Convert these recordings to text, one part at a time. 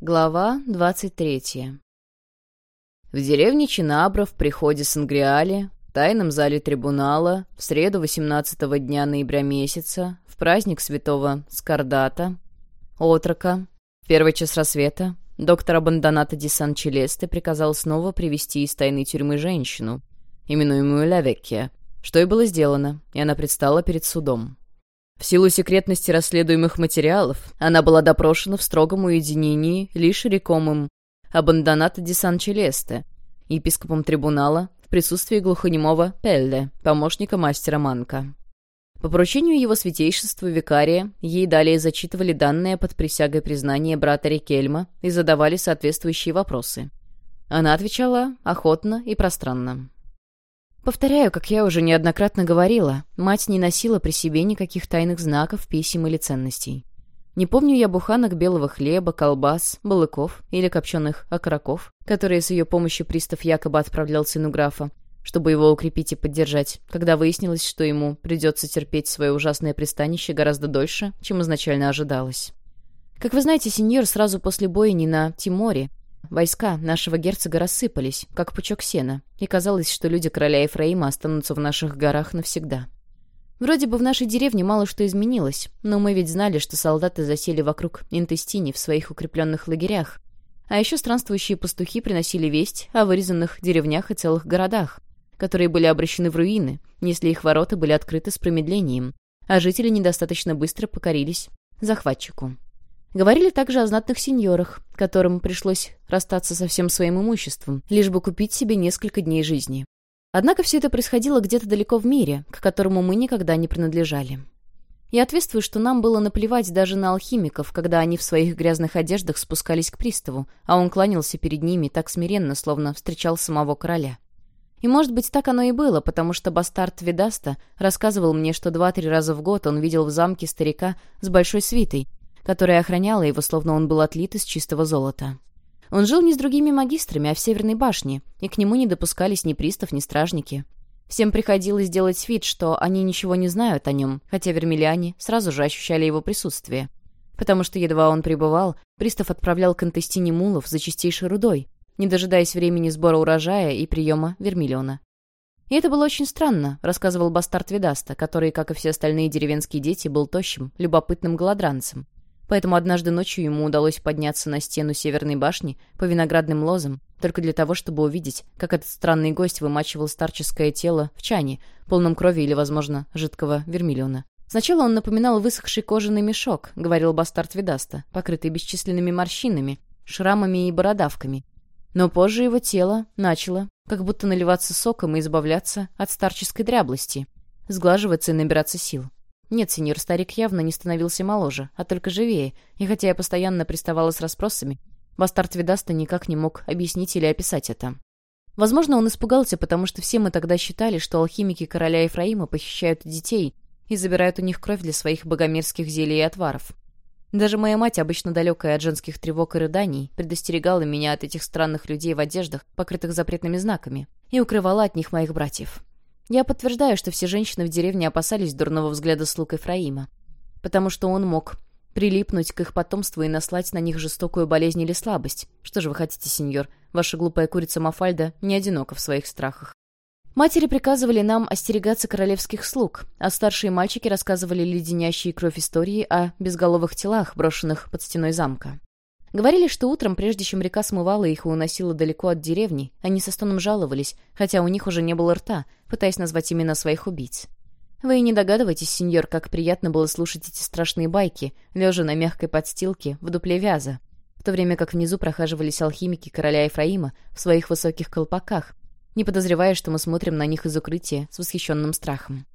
Глава 23 В деревне Чинабра в приходе Сангриали, в тайном зале трибунала, в среду 18 дня ноября месяца, в праздник святого Скардата, отрока, в первый час рассвета, доктор Абандоната ди Сан-Челесте приказал снова привести из тайной тюрьмы женщину, именуемую Лавеккия, что и было сделано, и она предстала перед судом. В силу секретности расследуемых материалов она была допрошена в строгом уединении лишь рекомым Абандоната ди Сан-Челесте, епископом трибунала, в присутствии глухонемого Пелле, помощника мастера Манка. По поручению его святейшества викария, ей далее зачитывали данные под присягой признания брата Рикельма и задавали соответствующие вопросы. Она отвечала охотно и пространно. Повторяю, как я уже неоднократно говорила, мать не носила при себе никаких тайных знаков, писем или ценностей. Не помню я буханок белого хлеба, колбас, балыков или копченых окороков, которые с ее помощью пристав якобы отправлял сыну графа, чтобы его укрепить и поддержать, когда выяснилось, что ему придется терпеть свое ужасное пристанище гораздо дольше, чем изначально ожидалось. Как вы знаете, сеньор сразу после боя не на Тиморе Войска нашего герцога рассыпались, как пучок сена, и казалось, что люди короля Ефраима останутся в наших горах навсегда. Вроде бы в нашей деревне мало что изменилось, но мы ведь знали, что солдаты засели вокруг Интестини в своих укрепленных лагерях. А еще странствующие пастухи приносили весть о вырезанных деревнях и целых городах, которые были обращены в руины, если их ворота были открыты с промедлением, а жители недостаточно быстро покорились захватчику. Говорили также о знатных сеньорах, которым пришлось расстаться со всем своим имуществом, лишь бы купить себе несколько дней жизни. Однако все это происходило где-то далеко в мире, к которому мы никогда не принадлежали. Я ответствую, что нам было наплевать даже на алхимиков, когда они в своих грязных одеждах спускались к приставу, а он кланялся перед ними так смиренно, словно встречал самого короля. И, может быть, так оно и было, потому что бастард Видаста рассказывал мне, что два-три раза в год он видел в замке старика с большой свитой, которая охраняла его, словно он был отлит из чистого золота. Он жил не с другими магистрами, а в Северной башне, и к нему не допускались ни пристав, ни стражники. Всем приходилось делать вид, что они ничего не знают о нем, хотя вермильяне сразу же ощущали его присутствие. Потому что едва он прибывал, пристав отправлял к Антестине мулов за чистейшей рудой, не дожидаясь времени сбора урожая и приема вермиллиона. И это было очень странно, рассказывал бастард Видаста, который, как и все остальные деревенские дети, был тощим, любопытным голодранцем. Поэтому однажды ночью ему удалось подняться на стену Северной башни по виноградным лозам, только для того, чтобы увидеть, как этот странный гость вымачивал старческое тело в чане, полном крови или, возможно, жидкого вермиллиона. Сначала он напоминал высохший кожаный мешок, говорил бастард Видаста, покрытый бесчисленными морщинами, шрамами и бородавками. Но позже его тело начало как будто наливаться соком и избавляться от старческой дряблости, сглаживаться и набираться сил. Нет, сеньор старик явно не становился моложе, а только живее, и хотя я постоянно приставала с расспросами, бастард Видаста никак не мог объяснить или описать это. Возможно, он испугался, потому что все мы тогда считали, что алхимики короля Ефраима похищают детей и забирают у них кровь для своих богомерзких зелий и отваров. Даже моя мать, обычно далекая от женских тревог и рыданий, предостерегала меня от этих странных людей в одеждах, покрытых запретными знаками, и укрывала от них моих братьев. Я подтверждаю, что все женщины в деревне опасались дурного взгляда слуг Ефраима, потому что он мог прилипнуть к их потомству и наслать на них жестокую болезнь или слабость. Что же вы хотите, сеньор? Ваша глупая курица Мафальда не одинока в своих страхах. Матери приказывали нам остерегаться королевских слуг, а старшие мальчики рассказывали леденящие кровь истории о безголовых телах, брошенных под стеной замка. Говорили, что утром, прежде чем река смывала их и уносила далеко от деревни, они со стоном жаловались, хотя у них уже не было рта, пытаясь назвать имена своих убийц. Вы и не догадываетесь, сеньор, как приятно было слушать эти страшные байки, лежа на мягкой подстилке в дупле вяза, в то время как внизу прохаживались алхимики короля Ефраима в своих высоких колпаках, не подозревая, что мы смотрим на них из укрытия с восхищенным страхом.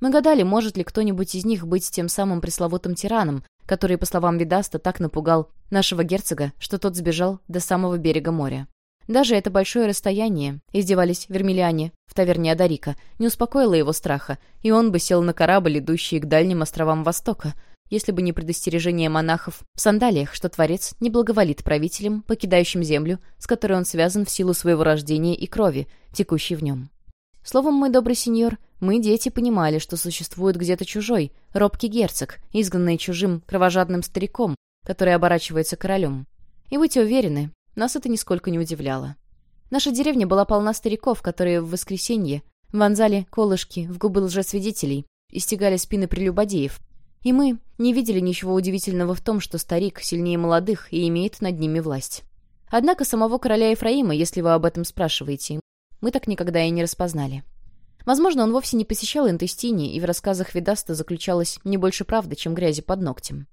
Мы гадали, может ли кто-нибудь из них быть тем самым пресловутым тираном, который, по словам Видаста, так напугал нашего герцога, что тот сбежал до самого берега моря. Даже это большое расстояние, издевались вермиллиане в таверне Адарика, не успокоило его страха, и он бы сел на корабль, идущий к дальним островам Востока, если бы не предостережение монахов в сандалиях, что Творец не благоволит правителям, покидающим землю, с которой он связан в силу своего рождения и крови, текущей в нем. Словом, мой добрый сеньор, мы, дети, понимали, что существует где-то чужой, робкий герцог, изгнанный чужим кровожадным стариком, который оборачивается королем. И будьте уверены, нас это нисколько не удивляло. Наша деревня была полна стариков, которые в воскресенье вонзали колышки в губы лжесвидетелей и стегали спины прелюбодеев. И мы не видели ничего удивительного в том, что старик сильнее молодых и имеет над ними власть. Однако самого короля Ефраима, если вы об этом спрашиваете, мы так никогда и не распознали. Возможно, он вовсе не посещал Интестини, и в рассказах Видаста заключалось не больше правды, чем грязи под ногтем.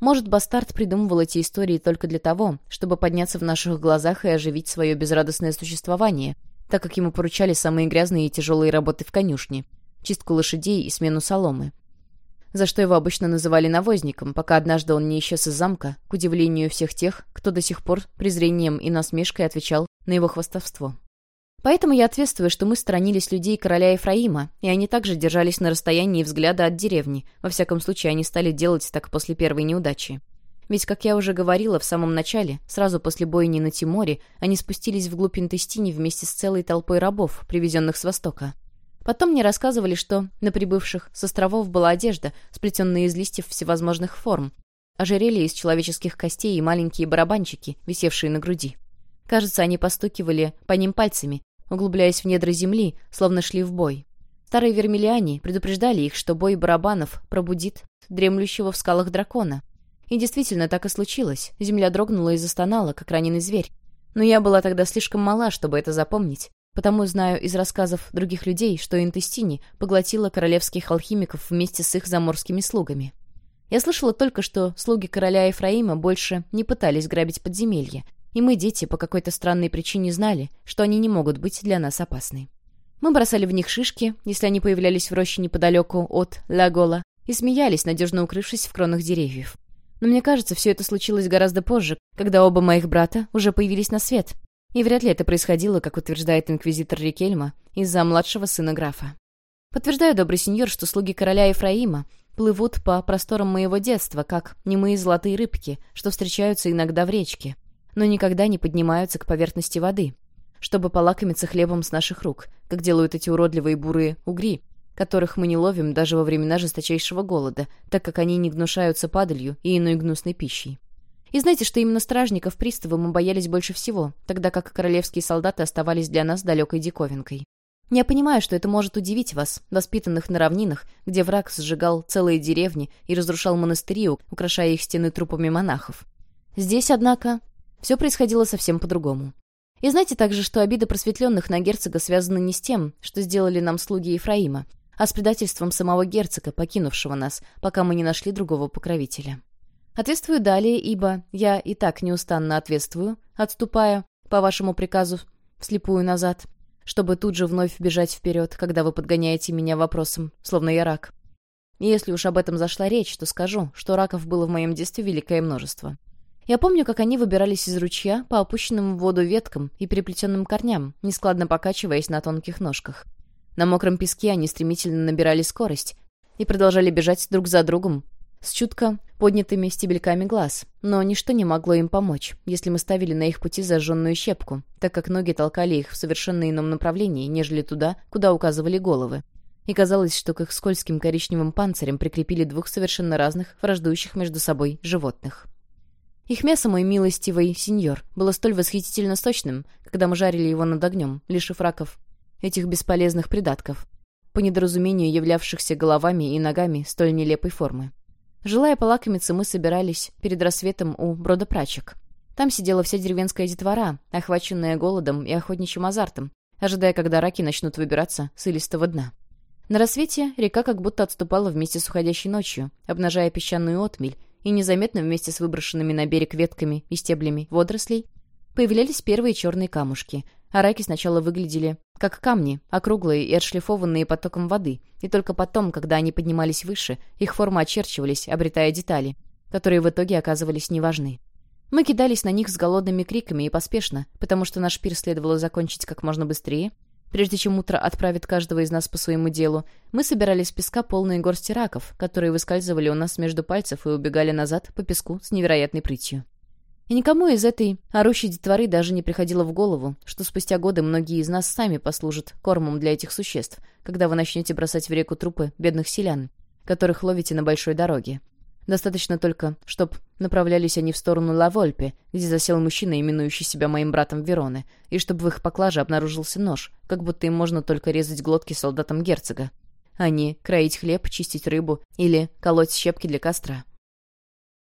Может, бастард придумывал эти истории только для того, чтобы подняться в наших глазах и оживить свое безрадостное существование, так как ему поручали самые грязные и тяжелые работы в конюшне, чистку лошадей и смену соломы. За что его обычно называли навозником, пока однажды он не исчез из замка, к удивлению всех тех, кто до сих пор презрением и насмешкой отвечал на его хвастовство. Поэтому я ответствую, что мы сторонились людей короля Ефраима, и они также держались на расстоянии взгляда от деревни. Во всяком случае, они стали делать так после первой неудачи. Ведь, как я уже говорила в самом начале, сразу после бойни на Тиморе, они спустились вглубь Интестини вместе с целой толпой рабов, привезенных с Востока. Потом мне рассказывали, что на прибывших с островов была одежда, сплетенная из листьев всевозможных форм, ожерелья из человеческих костей и маленькие барабанчики, висевшие на груди. Кажется, они постукивали по ним пальцами, углубляясь в недра земли, словно шли в бой. Старые вермиллиане предупреждали их, что бой барабанов пробудит дремлющего в скалах дракона. И действительно так и случилось. Земля дрогнула и застонала, как раненый зверь. Но я была тогда слишком мала, чтобы это запомнить, потому знаю из рассказов других людей, что Интестини поглотила королевских алхимиков вместе с их заморскими слугами. Я слышала только, что слуги короля Ефраима больше не пытались грабить подземелья, и мы, дети, по какой-то странной причине знали, что они не могут быть для нас опасны. Мы бросали в них шишки, если они появлялись в роще неподалеку от Лагола, и смеялись, надежно укрывшись в кронах деревьев. Но мне кажется, все это случилось гораздо позже, когда оба моих брата уже появились на свет. И вряд ли это происходило, как утверждает инквизитор Рикельма, из-за младшего сына графа. Подтверждаю, добрый сеньор, что слуги короля Ефраима плывут по просторам моего детства, как немые золотые рыбки, что встречаются иногда в речке, но никогда не поднимаются к поверхности воды, чтобы полакомиться хлебом с наших рук, как делают эти уродливые бурые угри, которых мы не ловим даже во времена жесточайшего голода, так как они не гнушаются падалью и иной гнусной пищей. И знаете, что именно стражников приставы мы боялись больше всего, тогда как королевские солдаты оставались для нас далекой диковинкой. Я понимаю, что это может удивить вас, воспитанных на равнинах, где враг сжигал целые деревни и разрушал монастыри, украшая их стены трупами монахов. Здесь, однако, все происходило совсем по-другому. И знаете также, что обиды просветленных на герцога связаны не с тем, что сделали нам слуги Ефраима, а с предательством самого герцога, покинувшего нас, пока мы не нашли другого покровителя. Ответствую далее, ибо я и так неустанно ответствую, отступая, по вашему приказу, вслепую назад, чтобы тут же вновь бежать вперед, когда вы подгоняете меня вопросом, словно я рак. И если уж об этом зашла речь, то скажу, что раков было в моем детстве великое множество. Я помню, как они выбирались из ручья по опущенным в воду веткам и переплетенным корням, нескладно покачиваясь на тонких ножках. На мокром песке они стремительно набирали скорость и продолжали бежать друг за другом с чутко поднятыми стебельками глаз, но ничто не могло им помочь, если мы ставили на их пути зажженную щепку, так как ноги толкали их в совершенно ином направлении, нежели туда, куда указывали головы. И казалось, что к их скользким коричневым панцирям прикрепили двух совершенно разных, враждующих между собой животных. Их мясо, мой милостивый сеньор, было столь восхитительно сочным, когда мы жарили его над огнем, лишив раков этих бесполезных придатков, по недоразумению являвшихся головами и ногами столь нелепой формы. Желая полакомиться, мы собирались перед рассветом у бродопрачек. Там сидела вся деревенская детвора, охваченная голодом и охотничьим азартом, ожидая, когда раки начнут выбираться с илистого дна. На рассвете река как будто отступала вместе с уходящей ночью, обнажая песчаную отмель, и незаметно вместе с выброшенными на берег ветками и стеблями водорослей появлялись первые черные камушки, а сначала выглядели как камни, округлые и отшлифованные потоком воды, и только потом, когда они поднимались выше, их формы очерчивались, обретая детали, которые в итоге оказывались неважны. Мы кидались на них с голодными криками и поспешно, потому что наш пир следовало закончить как можно быстрее, Прежде чем утро отправит каждого из нас по своему делу, мы собирали с песка полные горсти раков, которые выскальзывали у нас между пальцев и убегали назад по песку с невероятной прытью. И никому из этой орущей детворы даже не приходило в голову, что спустя годы многие из нас сами послужат кормом для этих существ, когда вы начнете бросать в реку трупы бедных селян, которых ловите на большой дороге. Достаточно только, чтоб направлялись они в сторону Лавольпе, где засел мужчина, именующий себя моим братом Вероны, и чтобы в их поклаже обнаружился нож, как будто им можно только резать глотки солдатам герцога, а не кроить хлеб, чистить рыбу или колоть щепки для костра.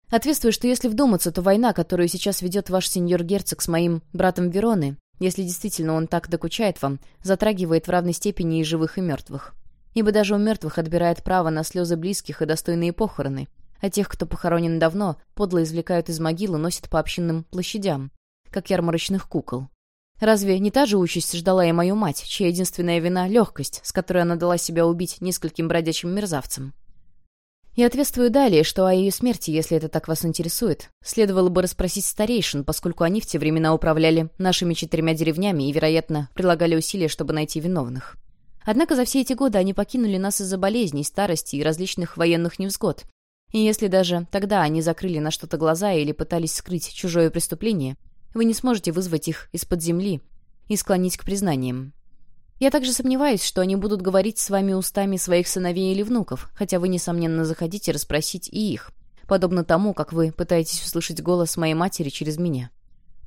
Ответствую, что если вдуматься, то война, которую сейчас ведет ваш сеньор-герцог с моим братом Вероны, если действительно он так докучает вам, затрагивает в равной степени и живых, и мертвых. Ибо даже у мертвых отбирает право на слезы близких и достойные похороны, а тех, кто похоронен давно, подло извлекают из могилы, носят по общинным площадям, как ярмарочных кукол. Разве не та же участь ждала и мою мать, чья единственная вина — легкость, с которой она дала себя убить нескольким бродячим мерзавцам? Я ответствую далее, что о ее смерти, если это так вас интересует, следовало бы расспросить старейшин, поскольку они в те времена управляли нашими четырьмя деревнями и, вероятно, прилагали усилия, чтобы найти виновных. Однако за все эти годы они покинули нас из-за болезней, старости и различных военных невзгод. И если даже тогда они закрыли на что-то глаза или пытались скрыть чужое преступление, вы не сможете вызвать их из-под земли и склонить к признаниям. Я также сомневаюсь, что они будут говорить с вами устами своих сыновей или внуков, хотя вы, несомненно, захотите расспросить и их, подобно тому, как вы пытаетесь услышать голос моей матери через меня.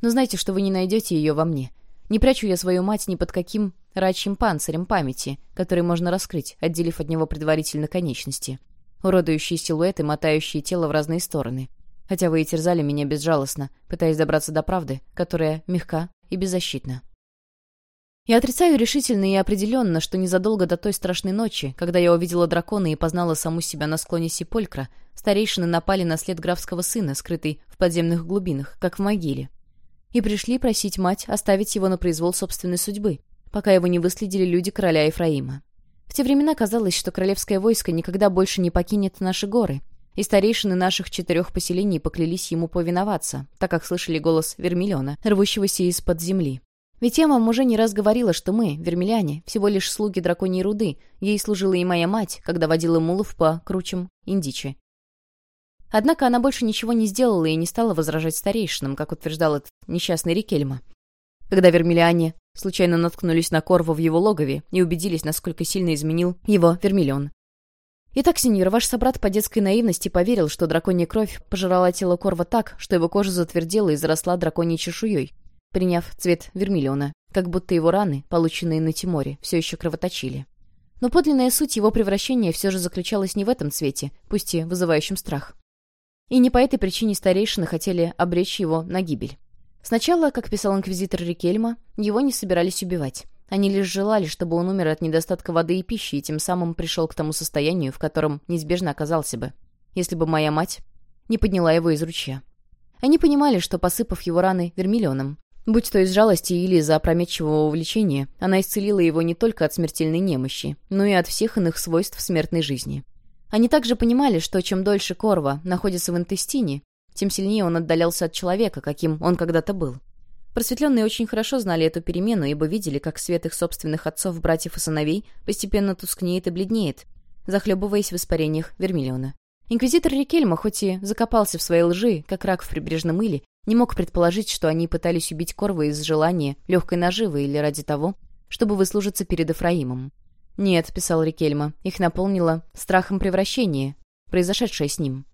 Но знайте, что вы не найдете ее во мне. Не прячу я свою мать ни под каким рачьим панцирем памяти, который можно раскрыть, отделив от него предварительно конечности. Уродующие силуэты, мотающие тело в разные стороны. Хотя вы и терзали меня безжалостно, пытаясь добраться до правды, которая мягка и беззащитна. Я отрицаю решительно и определенно, что незадолго до той страшной ночи, когда я увидела дракона и познала саму себя на склоне Сиполькра, старейшины напали на след графского сына, скрытый в подземных глубинах, как в могиле. И пришли просить мать оставить его на произвол собственной судьбы, пока его не выследили люди короля Ефраима. В те времена казалось, что королевское войско никогда больше не покинет наши горы, и старейшины наших четырех поселений поклялись ему повиноваться, так как слышали голос Вермиллиона, рвущегося из-под земли. Ведь я вам уже не раз говорила, что мы, вермеляне, всего лишь слуги драконьей руды. Ей служила и моя мать, когда водила мулов по кручам Индичи. Однако она больше ничего не сделала и не стала возражать старейшинам, как утверждал этот несчастный Рикельма. Когда вермеляне случайно наткнулись на Корва в его логове и убедились, насколько сильно изменил его вермиллион. Итак, сеньор, ваш собрат по детской наивности поверил, что драконья кровь пожирала тело Корва так, что его кожа затвердела и заросла драконьей чешуей приняв цвет вермиллиона, как будто его раны, полученные на Тиморе, все еще кровоточили. Но подлинная суть его превращения все же заключалась не в этом цвете, пусть и вызывающем страх. И не по этой причине старейшины хотели обречь его на гибель. Сначала, как писал инквизитор Рикельма, его не собирались убивать. Они лишь желали, чтобы он умер от недостатка воды и пищи, и тем самым пришел к тому состоянию, в котором неизбежно оказался бы, если бы моя мать не подняла его из ручья. Они понимали, что, посыпав его раны вермиллионом, Будь то из жалости или из-за опрометчивого увлечения, она исцелила его не только от смертельной немощи, но и от всех иных свойств смертной жизни. Они также понимали, что чем дольше Корва находится в интестине, тем сильнее он отдалялся от человека, каким он когда-то был. Просветленные очень хорошо знали эту перемену, ибо видели, как свет их собственных отцов, братьев и сыновей постепенно тускнеет и бледнеет, захлебываясь в испарениях вермиллиона. Инквизитор Рикельма, хоть и закопался в своей лжи, как рак в прибрежном иле, не мог предположить, что они пытались убить Корва из желания, легкой наживы или ради того, чтобы выслужиться перед Эфраимом. «Нет», — писал Рикельма, — их наполнило страхом превращения, произошедшее с ним.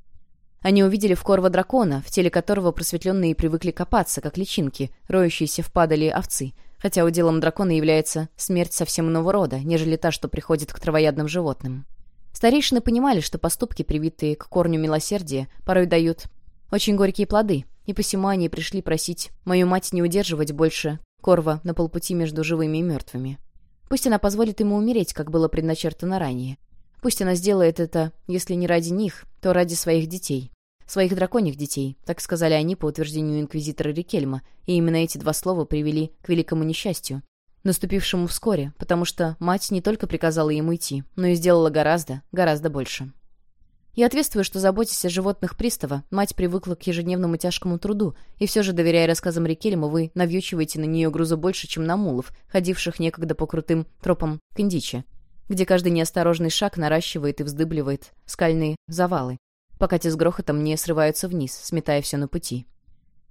Они увидели в Корва дракона, в теле которого просветленные привыкли копаться, как личинки, роющиеся в падали овцы, хотя уделом дракона является смерть совсем иного рода, нежели та, что приходит к травоядным животным. Старейшины понимали, что поступки, привитые к корню милосердия, порой дают очень горькие плоды, и посему они пришли просить мою мать не удерживать больше Корва на полпути между живыми и мертвыми. Пусть она позволит ему умереть, как было предначертано ранее. Пусть она сделает это, если не ради них, то ради своих детей. Своих драконьих детей, так сказали они по утверждению инквизитора Рикельма, и именно эти два слова привели к великому несчастью, наступившему вскоре, потому что мать не только приказала ему идти, но и сделала гораздо, гораздо больше. Я ответствую, что, заботясь о животных пристава, мать привыкла к ежедневному тяжкому труду, и все же, доверяя рассказам Рикельма, вы навьючиваете на нее грузу больше, чем на мулов, ходивших некогда по крутым тропам Кандичи, где каждый неосторожный шаг наращивает и вздыбливает скальные завалы, пока те с грохотом не срываются вниз, сметая все на пути.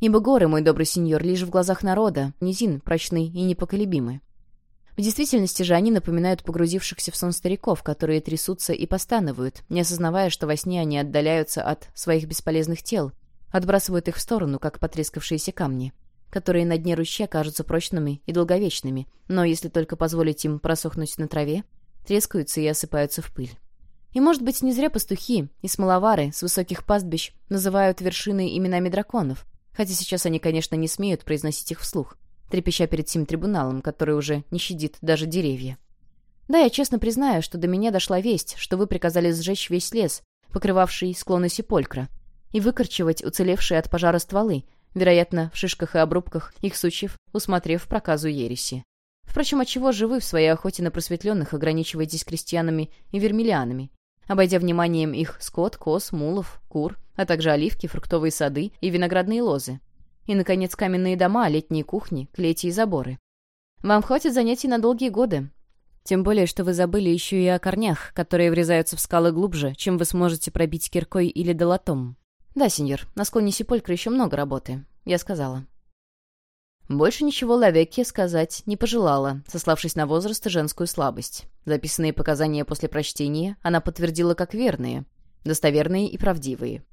Ибо горы, мой добрый сеньор, лишь в глазах народа, низин, прочный и непоколебимы. В действительности же они напоминают погрузившихся в сон стариков, которые трясутся и постанывают, не осознавая, что во сне они отдаляются от своих бесполезных тел, отбрасывают их в сторону, как потрескавшиеся камни, которые на дне ручья кажутся прочными и долговечными, но если только позволить им просохнуть на траве, трескаются и осыпаются в пыль. И, может быть, не зря пастухи и смоловары с высоких пастбищ называют вершины именами драконов, хотя сейчас они, конечно, не смеют произносить их вслух трепеща перед сим трибуналом, который уже не щадит даже деревья. Да, я честно признаю, что до меня дошла весть, что вы приказали сжечь весь лес, покрывавший склоны Сиполькра, и выкорчевать уцелевшие от пожара стволы, вероятно, в шишках и обрубках их сучьев, усмотрев проказу ереси. Впрочем, отчего же вы в своей охоте на просветленных ограничиваетесь крестьянами и вермиллианами, обойдя вниманием их скот, коз, мулов, кур, а также оливки, фруктовые сады и виноградные лозы? И, наконец, каменные дома, летние кухни, клети и заборы. Вам хватит занятий на долгие годы. Тем более, что вы забыли еще и о корнях, которые врезаются в скалы глубже, чем вы сможете пробить киркой или долотом. Да, сеньор, на склоне Сиполькра еще много работы. Я сказала. Больше ничего Лавекке сказать не пожелала, сославшись на возраст и женскую слабость. Записанные показания после прочтения она подтвердила как верные, достоверные и правдивые.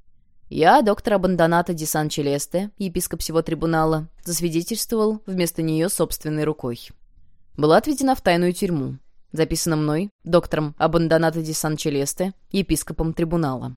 Я, доктор Абандоната Ди Сан-Челесте, епископ всего трибунала, засвидетельствовал вместо нее собственной рукой. Была отведена в тайную тюрьму. Записано мной, доктором Абандоната Ди Сан-Челесте, епископом трибунала.